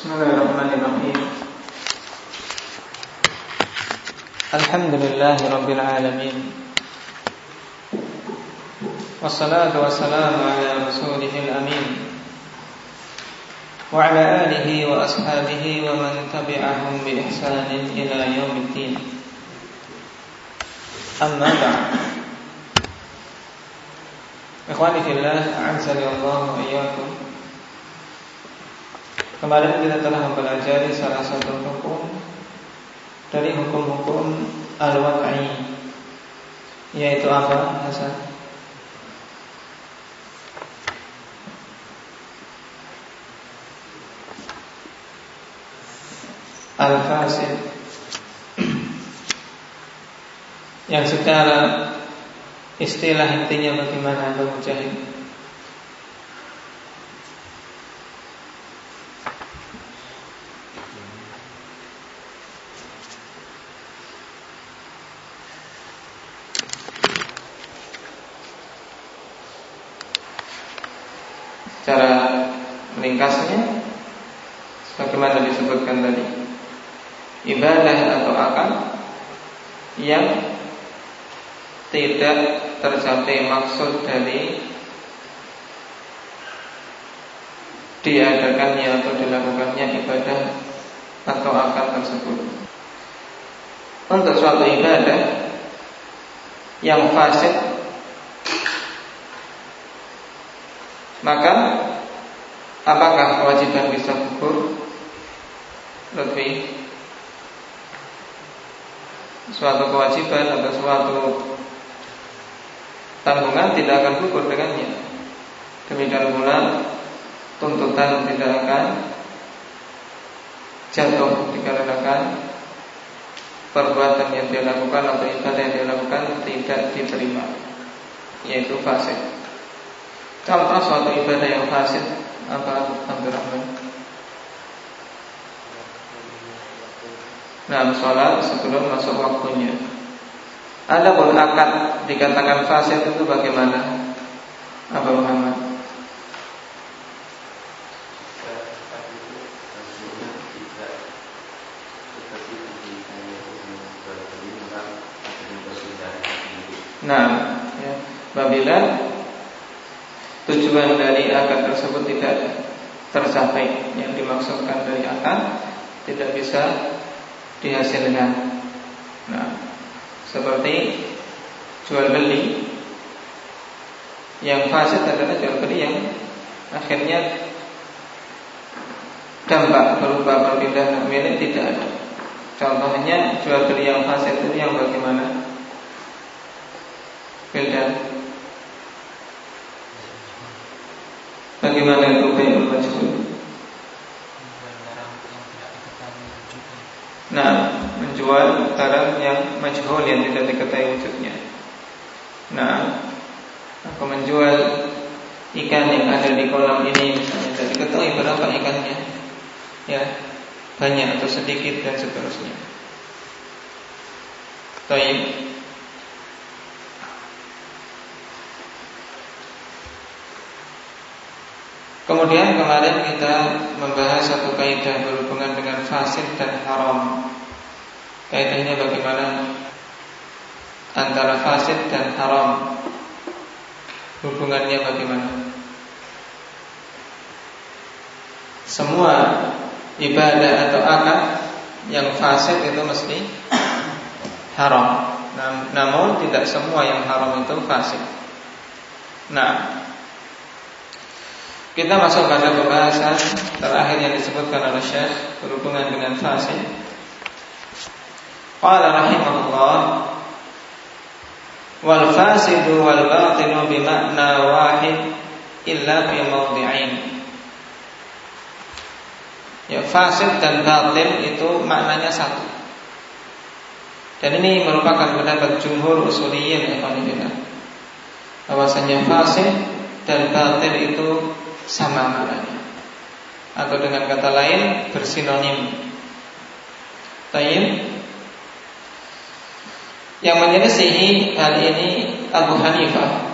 بسم الله الرحمن الرحيم الحمد لله رب العالمين والصلاة والسلام على رسوله الأمين وعلى آله وأصحابه ومن تبعهم بإحسان إلى يوم الدين أما بعد إخواني في الله أعزني الله وإياكم Kemarin kita telah mempelajari salah satu hukum dari hukum-hukum al-wad'i yaitu apa Hasan? Al-fasid yang secara istilah intinya bagaimana Abu Mujahid? ringkasnya sebagaimana disebutkan tadi ibadah atau akal yang tidak tercapai maksud dari diadakannya atau dilakukannya ibadah atau akal tersebut. Untuk suatu ibadah yang fasid maka Apakah kewajiban bisa gugur? Lebih suatu kewajiban atau suatu tanggungan tidak akan gugur dengannya. Demikian pula tuntutan tidak akan jatuh dikarenakan perbuatan yang dia lakukan atau ibadah yang dia lakukan tidak diterima, yaitu fasik. Contoh suatu ibadah yang fasik apa Abdurrahman? Nah, sholat sebelum masuk waktunya. Ada pun akad dikatakan fasid itu bagaimana? Apa Muhammad? Nah, ya, Babila tujuan dari akad tersebut tidak tercapai yang dimaksudkan dari akad tidak bisa dihasilkan. Nah, seperti jual beli yang fasid adalah jual beli yang akhirnya dampak berupa perpindahan milik tidak ada. Contohnya jual beli yang fasid itu yang bagaimana? Bildan Bagaimana itu bayul majhul? Nah, menjual barang yang majhul yang tidak diketahui wujudnya. Nah, aku menjual ikan yang ada di kolam ini misalnya tidak diketahui berapa ikannya, ya banyak atau sedikit dan seterusnya. Taib Kemudian kemarin kita membahas satu kaidah berhubungan dengan fasid dan haram. Kaidahnya bagaimana antara fasid dan haram? Hubungannya bagaimana? Semua ibadah atau akad yang fasid itu mesti haram. Namun tidak semua yang haram itu fasid. Nah, kita masuk pada pembahasan terakhir yang disebutkan oleh Syekh berhubungan dengan fasid. Qala rahimahullah wal fasidu wal batinu bimakna wahid illa fi mawdi'ain. Ya fasid dan batil itu maknanya satu. Dan ini merupakan pendapat jumhur usuliyin ya Bahwasanya fasid dan batil itu sama maknanya atau dengan kata lain bersinonim. Tayyib yang menyelisihi hal ini Abu Hanifah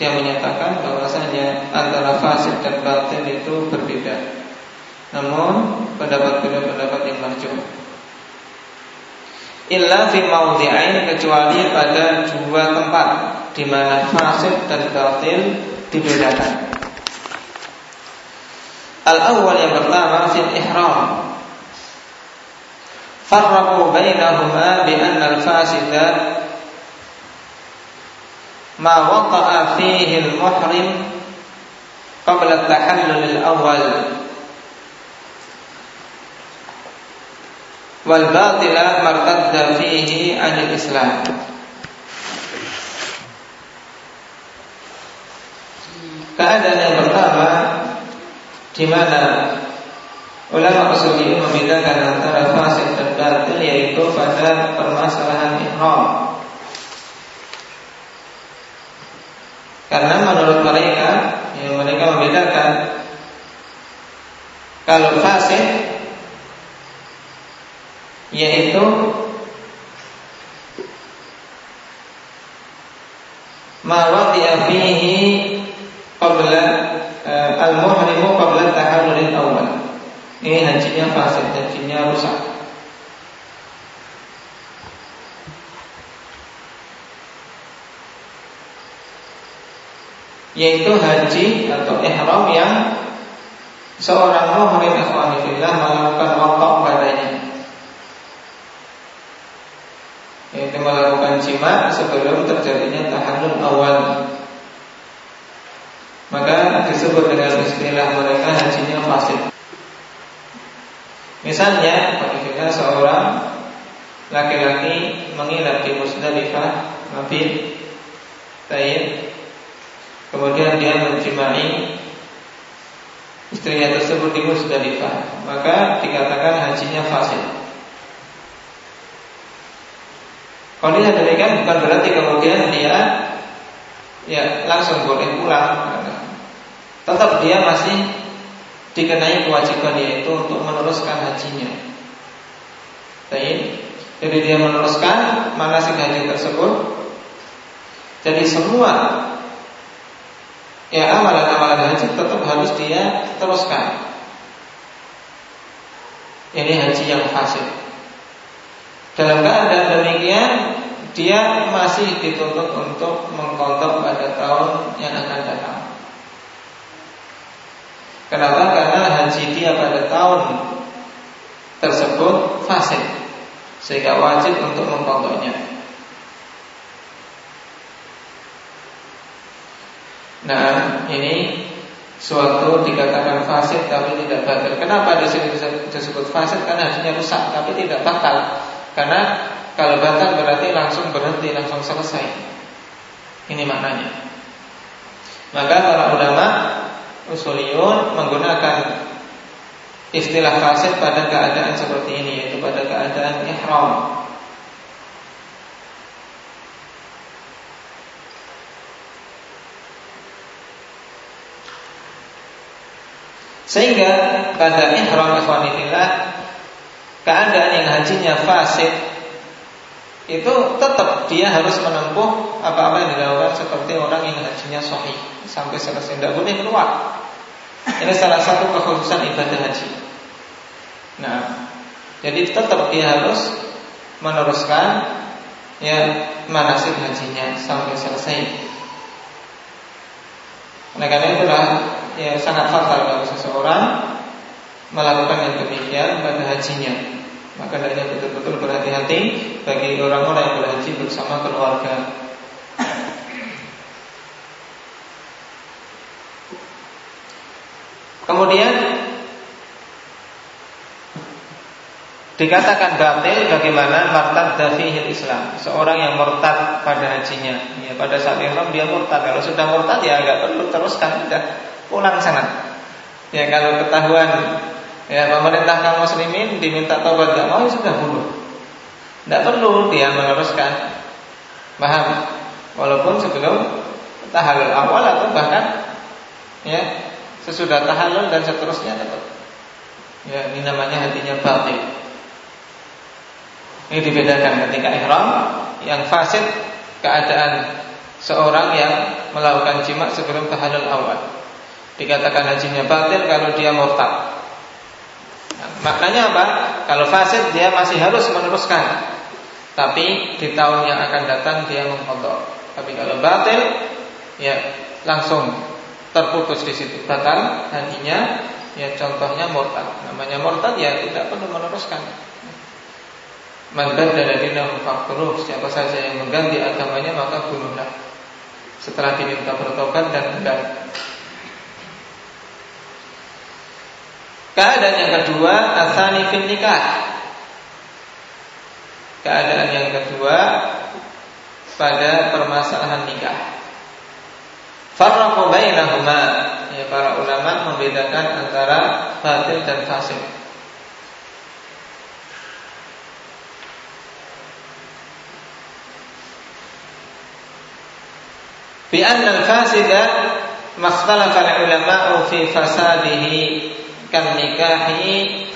dia menyatakan bahwasanya antara fasid dan batin itu berbeda. Namun pendapat kedua pendapat yang marjuh. Illa fi maudhi'ain kecuali pada dua tempat di mana fasid dan batil dibedakan. Al-awwal yang pertama fil ihram. Bainahuma bi anna al-fasida ma waqa'a fihi al-muhrim qabla at-tahallul al-awwal wal batila martadda fihi anil Islam. Keadaan yang pertama di mana ulama usul membedakan antara batil yaitu pada permasalahan ihram. Karena menurut mereka, yang mereka membedakan kalau fasik yaitu ma wadi'a fihi qabla uh, al-muhrimu qabla tahallulil awal. Ini hajinya fasid, hajinya rusak. Yaitu haji atau ihram yang seorang muhrim ikhwan melakukan wakaf padanya. yaitu melakukan jima sebelum terjadinya tahallul awal. Maka disebut dengan istilah mereka hajinya fasid. Misalnya, apabila seorang laki-laki menginap di Musdalifah, mabit, tayyib, dia menjimai istrinya tersebut di Musdalifah, maka dikatakan hajinya fasid. Kondisi demikian bukan berarti kemudian dia ya langsung boleh pulang. Tetap dia masih dikenai kewajiban yaitu untuk meneruskan hajinya. Jadi dia meneruskan manasik haji tersebut. Jadi semua ya amalan-amalan haji tetap harus dia teruskan. Ini haji yang fasik. Dalam keadaan demikian dia masih dituntut untuk mengkontok pada tahun yang akan datang. Kenapa? Karena haji dia pada tahun tersebut fasik sehingga wajib untuk mengkontoknya. Nah, ini suatu dikatakan fasik tapi tidak batal. Kenapa di sini disebut fasik? Karena hajinya rusak tapi tidak batal. Karena kalau batal berarti langsung berhenti, langsung selesai. Ini maknanya. Maka para ulama usuliyun menggunakan istilah fasid pada keadaan seperti ini yaitu pada keadaan ihram. Sehingga pada ihram ikhwanillah keadaan yang hajinya fasid itu tetap dia harus menempuh apa-apa yang dilakukan seperti orang yang hajinya sahih sampai selesai tidak boleh keluar. Ini salah satu kekhususan ibadah haji. Nah, jadi tetap dia harus meneruskan ya manasik hajinya sampai selesai. Nah, karena itulah ya sangat fatal kalau seseorang melakukan yang demikian pada hajinya. Maka hendaknya betul-betul berhati-hati bagi orang-orang yang berhaji bersama keluarga. Kemudian dikatakan batil bagaimana murtad dafihil Islam. Seorang yang murtad pada hajinya, ya pada saat ihram dia murtad. Kalau sudah murtad ya agak perlu teruskan sudah pulang sana. Ya kalau ketahuan Ya pemerintah kaum muslimin diminta taubat gak mau ya sudah bunuh. Tidak perlu dia meneruskan. Paham? Walaupun sebelum tahalul awal atau bahkan ya sesudah tahalul dan seterusnya tetap. Ya ini namanya hatinya batil. Ini dibedakan ketika ihram yang fasid keadaan seorang yang melakukan jima sebelum tahalul awal. Dikatakan hajinya batil kalau dia murtad. Nah, maknanya apa? Kalau fasid dia masih harus meneruskan. Tapi di tahun yang akan datang dia mengkodok. Tapi kalau batil, ya langsung terputus di situ. Batal hatinya, ya contohnya murtad. Namanya murtad ya tidak perlu meneruskan. Man baddala dinahu. Siapa saja yang mengganti agamanya maka bunuhlah. Setelah diminta bertobat dan enggan. Keadaan yang kedua, asani fil nikah. Keadaan yang kedua pada permasalahan nikah. Farraqu bainahuma. Ya, para ulama membedakan antara batil dan fasid. Bi anna al-fasida makhtalafa al-ulama'u fi fasadihi kan nikahi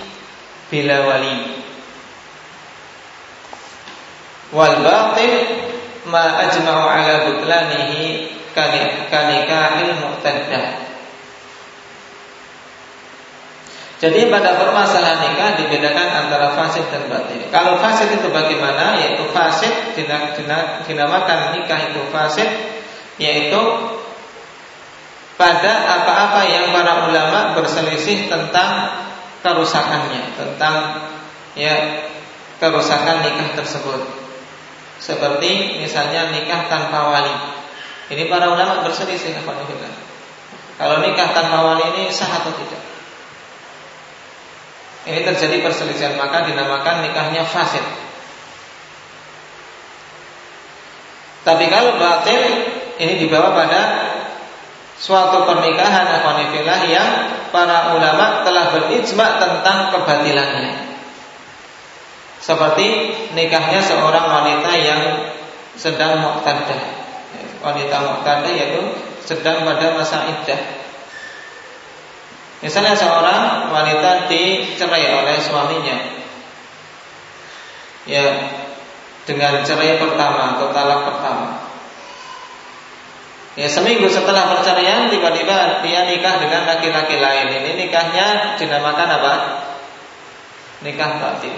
bila wali wal batil ma ajma'u ala butlanihi kanikahil mu'taddah Jadi pada permasalahan nikah dibedakan antara fasid dan batil. Kalau fasid itu bagaimana? Yaitu fasid dinamakan nikah itu fasid, yaitu pada apa-apa yang para ulama berselisih tentang kerusakannya, tentang ya kerusakan nikah tersebut. Seperti misalnya nikah tanpa wali. Ini para ulama berselisih Kalau nikah tanpa wali ini sah atau tidak? Ini terjadi perselisihan maka dinamakan nikahnya fasid. Tapi kalau batil ini dibawa pada suatu pernikahan akhwanifillah yang para ulama telah berijma tentang kebatilannya. Seperti nikahnya seorang wanita yang sedang muqtadah. Wanita muqtadah yaitu sedang pada masa iddah. Misalnya seorang wanita dicerai oleh suaminya. Ya, dengan cerai pertama atau talak pertama. Ya seminggu setelah perceraian tiba-tiba dia nikah dengan laki-laki lain. Ini nikahnya dinamakan apa? Nikah batin.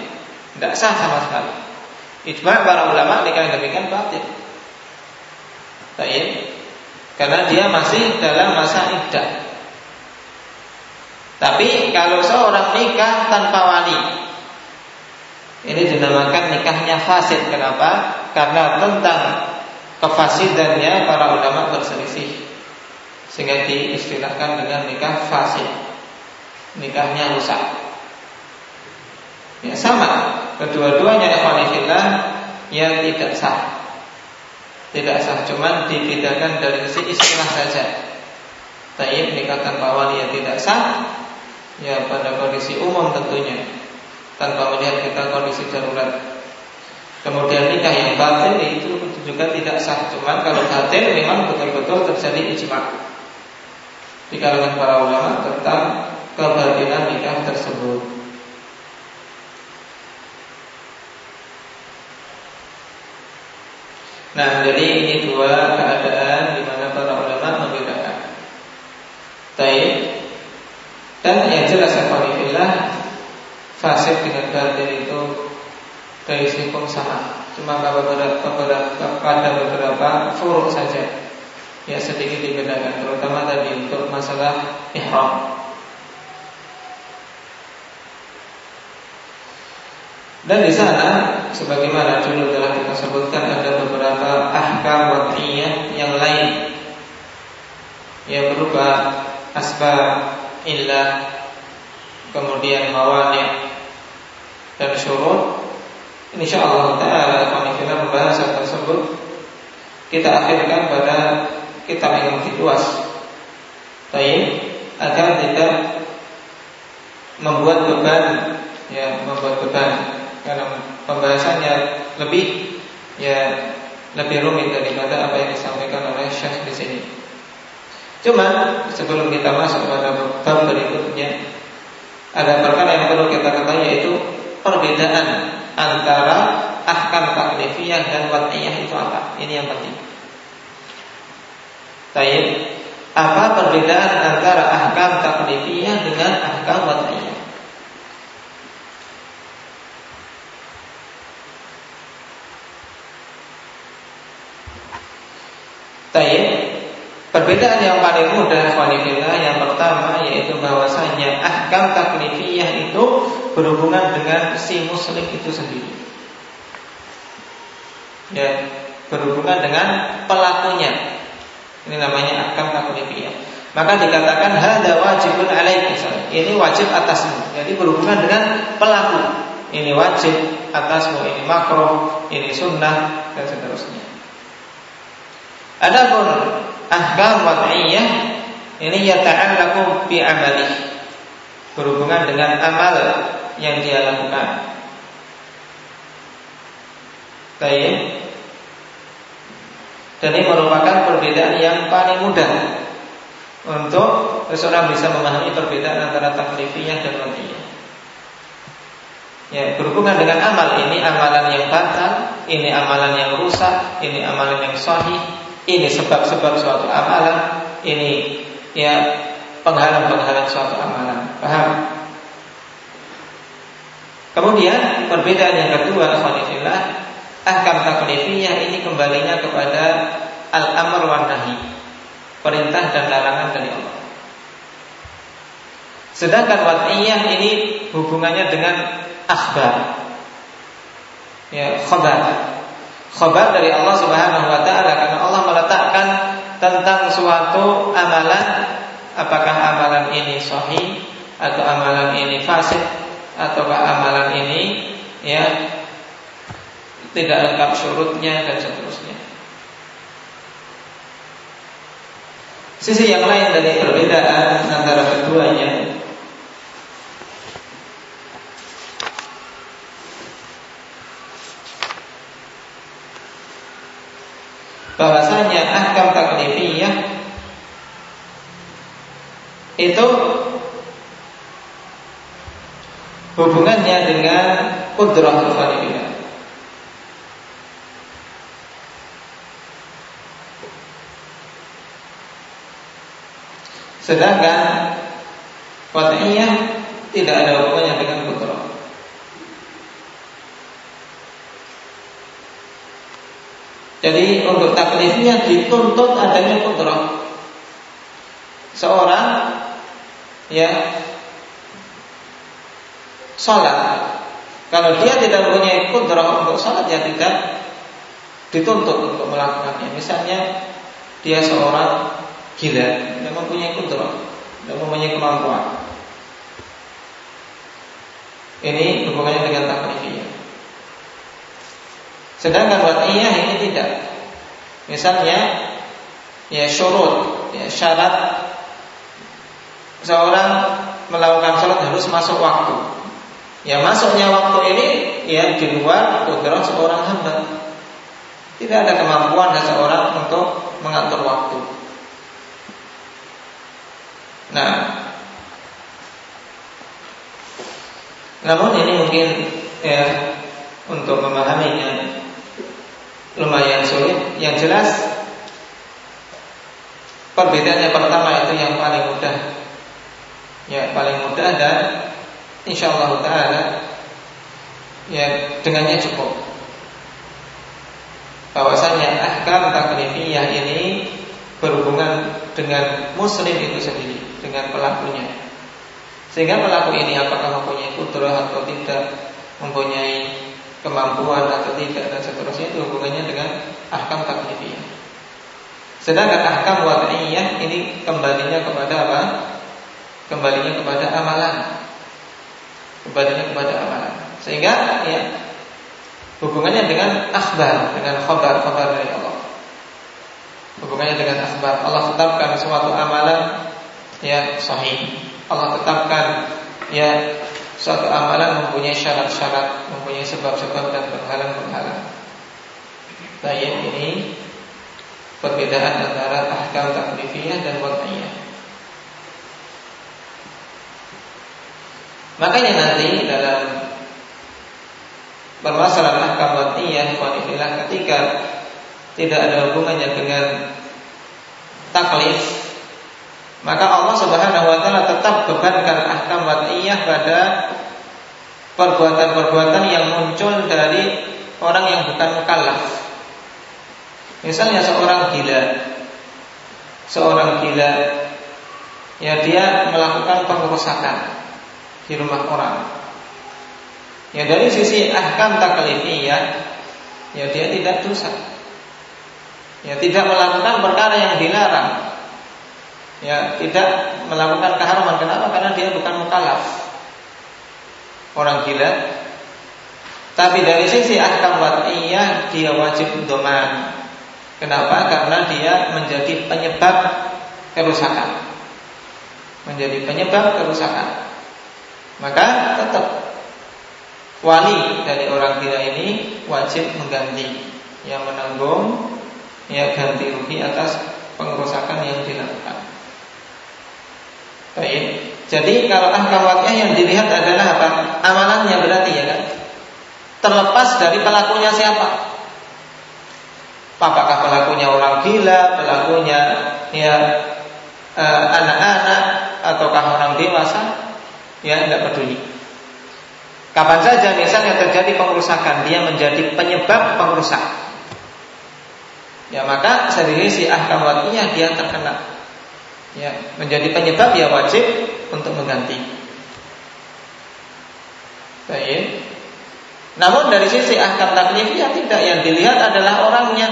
Tidak sah sama sekali. Ijma para ulama nikah yang demikian batin. Baik. Karena dia masih dalam masa iddah. Tapi kalau seorang nikah tanpa wali, ini dinamakan nikahnya fasid. Kenapa? Karena tentang kefasidannya para ulama berselisih. Sehingga diistilahkan dengan nikah fasid nikahnya rusak. Ya sama. Kedua-duanya ikhwanifillah yang tidak sah. Tidak sah cuman dibedakan dari sisi istilah saja. Taib nikah tanpa wali yang tidak sah. Ya pada kondisi umum tentunya. Tanpa melihat kita kondisi darurat Kemudian nikah yang batin itu juga tidak sah. Cuma kalau batin memang betul-betul terjadi ijma di kalangan para ulama tentang kebatilan nikah tersebut. Nah, jadi ini dua keadaan di mana para ulama membedakan. Taib dan yang jelas Alhamdulillah fasik dengan batin itu dari hukum sama cuma pada beberapa, pada beberapa furuk saja. Ya sedikit dibedakan terutama tadi untuk masalah ihram. Dan di sana sebagaimana dulu telah kita sebutkan ada beberapa ahkam wad'iyah yang lain. Yang berupa asbab illah kemudian mawani dan syurut Insyaallah taala kami kita pembahasan tersebut kita akhirkan pada kitab yang lebih luas. Baik, agar tidak membuat beban ya membuat beban karena pembahasannya lebih ya lebih rumit daripada apa yang disampaikan oleh Syekh di sini. Cuma sebelum kita masuk pada bab berikutnya ada perkara yang perlu kita ketahui yaitu perbedaan antara ahkam taklifiyah dan wat'iyah itu apa? Ini yang penting. Baik, apa perbedaan antara ahkam taklifiyah dengan ahkam wat'iyah? Baik, perbedaan yang paling mudah Khalifillah yang pertama yaitu bahwasanya ahkam taklifiyah itu berhubungan dengan si muslim itu sendiri. Ya, berhubungan dengan pelakunya. Ini namanya ahkam taklifiyah. Maka dikatakan hada wajibun alaik Ini wajib atasmu. Jadi berhubungan dengan pelaku. Ini wajib atasmu, ini makro, ini sunnah dan seterusnya. Adapun ahkam wad'iyah ini yata'allaqu bi amali berhubungan dengan amal yang dia lakukan. Baik. Dan ini merupakan perbedaan yang paling mudah untuk seseorang bisa memahami perbedaan antara taklifiyah dan wad'iyah. Ya, berhubungan dengan amal ini amalan yang batal, ini amalan yang rusak, ini amalan yang sahih, ini sebab-sebab suatu amalan, ini ya penghalang-penghalang suatu amalan. Paham? Kemudian perbedaan yang kedua, Khalifillah, ahkam taklifiyah ini kembalinya kepada al-amr wa nahi, perintah dan larangan dari Allah. Sedangkan wad'iyah ini hubungannya dengan akhbar. Ya, khabar khabar dari Allah Subhanahu wa taala karena Allah meletakkan tentang suatu amalan apakah amalan ini sahih atau amalan ini fasid ataukah amalan ini ya tidak lengkap syurutnya dan seterusnya. Sisi yang lain dari perbedaan antara keduanya bahwasanya ahkam taklifiyah itu hubungannya dengan kudrah khalifiyah. Sedangkan Qat'iyah tidak ada hubungannya dengan kudrah. Jadi untuk taklifnya dituntut adanya kudrah. Seorang ya sholat kalau dia tidak mempunyai kudrah untuk sholat ya tidak dituntut untuk melakukannya. Misalnya dia seorang gila, tidak mempunyai kudrah, tidak mempunyai kemampuan. Ini hubungannya dengan taklifnya. Sedangkan wad'iyah ini tidak. Misalnya ya syurut, ya syarat seorang melakukan sholat harus masuk waktu. Ya masuknya waktu ini ya di luar kudrah seorang hamba. Tidak ada kemampuan seseorang untuk mengatur waktu. Nah, namun ini mungkin ya untuk memahaminya lumayan sulit. Yang jelas perbedaan yang pertama itu yang paling mudah. Ya, paling mudah dan insyaallah taala ya dengannya cukup. Bahwasanya ahkam taklifiyah ini berhubungan dengan muslim itu sendiri, dengan pelakunya. Sehingga pelaku ini apakah mempunyai kudrah atau tidak, mempunyai kemampuan atau tidak dan seterusnya itu hubungannya dengan ahkam taklifiyah. Sedangkan ahkam wad'iyah ini kembalinya kepada apa? Kembalinya kepada amalan. Kembalinya kepada amalan. Sehingga ya hubungannya dengan akhbar, dengan khabar-khabar dari Allah. Hubungannya dengan akhbar. Allah tetapkan suatu amalan ya sahih. Allah tetapkan ya suatu amalan mempunyai syarat-syarat, mempunyai sebab-sebab dan penghalang-penghalang. Baik ini perbedaan antara ahkam taklifiyah dan wad'iyah. Makanya nanti dalam permasalahan ahkam wad'iyah ketika tidak ada hubungannya dengan taklif maka Allah Subhanahu wa taala tetap bebankan ahkam wad'iyah pada perbuatan-perbuatan yang muncul dari orang yang bukan mukallaf. Misalnya seorang gila, seorang gila. Ya dia melakukan pengerusakan di rumah orang. Ya dari sisi ahkam taklifiyah ya dia tidak dosa. Ya tidak melakukan perkara yang dilarang. Ya tidak melakukan keharaman. Kenapa? Karena dia bukan mukallaf. Orang gila. Tapi dari sisi ahkam wad'iyah dia wajib doman. Kenapa? Karena dia menjadi penyebab kerusakan. Menjadi penyebab kerusakan. Maka tetap wali dari orang gila ini wajib mengganti yang menanggung ya ganti rugi atas pengerusakan yang dilakukan. Baik. Jadi kalau ahkam yang dilihat adalah apa? Amalannya berarti ya kan? Terlepas dari pelakunya siapa. Apakah pelakunya orang gila, pelakunya ya eh, anak-anak ataukah orang dewasa? Ya tidak peduli. Kapan saja misalnya terjadi pengerusakan, dia menjadi penyebab pengrusak. Ya maka dari si ahkam waktunya dia terkena. Ya, menjadi penyebab ya wajib untuk mengganti. Baik. Namun dari sisi ahkam taklifiyah tidak yang dilihat adalah orangnya.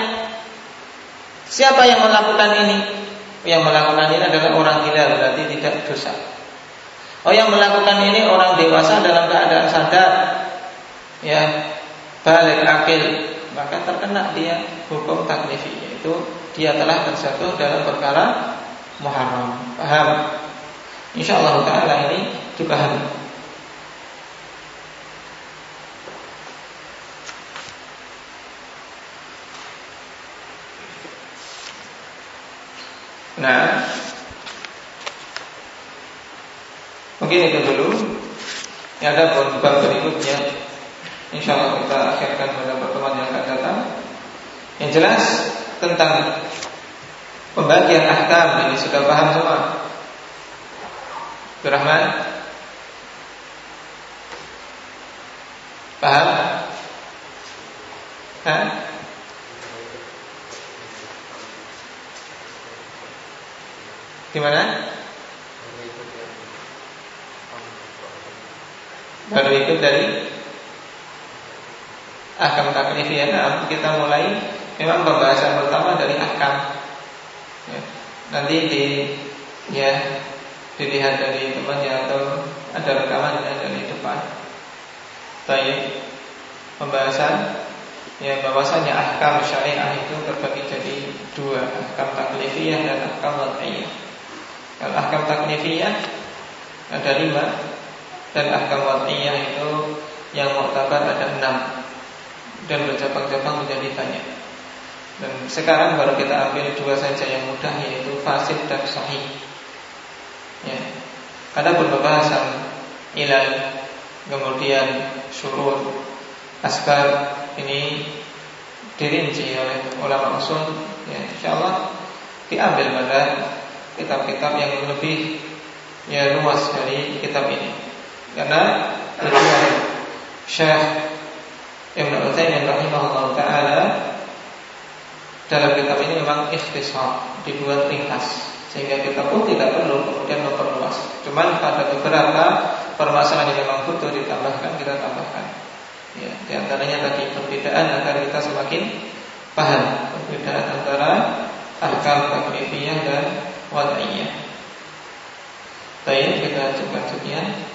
Siapa yang melakukan ini? Yang melakukan ini adalah orang gila berarti tidak dosa. Oh yang melakukan ini orang dewasa dalam keadaan sadar. Ya Balik akil. Maka terkena dia hukum taklifi Yaitu dia telah terjatuh dalam perkara Muharram. Paham? Insya Allah Ta'ala ini dipahami Nah Mungkin itu dulu. Ya ada bab berikutnya. Insya Allah kita akhirkan pada pertemuan yang akan datang. Yang jelas tentang pembagian ahkam ini sudah paham semua. Rahman Paham? Hah? Gimana? Baru itu dari ahkam taklifiyah nah, kita mulai memang pembahasan pertama dari ahkam. Ya. nanti di ya dilihat dari temannya atau ada rekamannya dari depan. Baik. Pembahasan ya bahwasanya ahkam syariah itu terbagi jadi dua ahkam taklifiyah dan ahkam wad'iyah. Kalau ahkam taklifiyah ada lima dan ahkam wad'iyah itu yang mu'tabar ada enam dan bercabang-cabang menjadi banyak. Dan sekarang baru kita ambil dua saja yang mudah yaitu fasid dan sahih. Ya. Ada pembahasan ilal kemudian syurur askar ini dirinci oleh ulama usul ya insyaallah diambil pada kitab-kitab yang lebih ya luas dari kitab ini karena tujuan Syekh Ibn Utsaimin rahimahullah taala dalam kitab ini memang ikhtisar dibuat ringkas sehingga kita pun tidak perlu kemudian memperluas. Cuman pada beberapa permasalahan yang memang butuh ditambahkan kita tambahkan. Ya, di antaranya tadi perbedaan agar kita semakin paham perbedaan antara ahkam taklifiyah dan wad'iyah. Baik, kita coba sekian.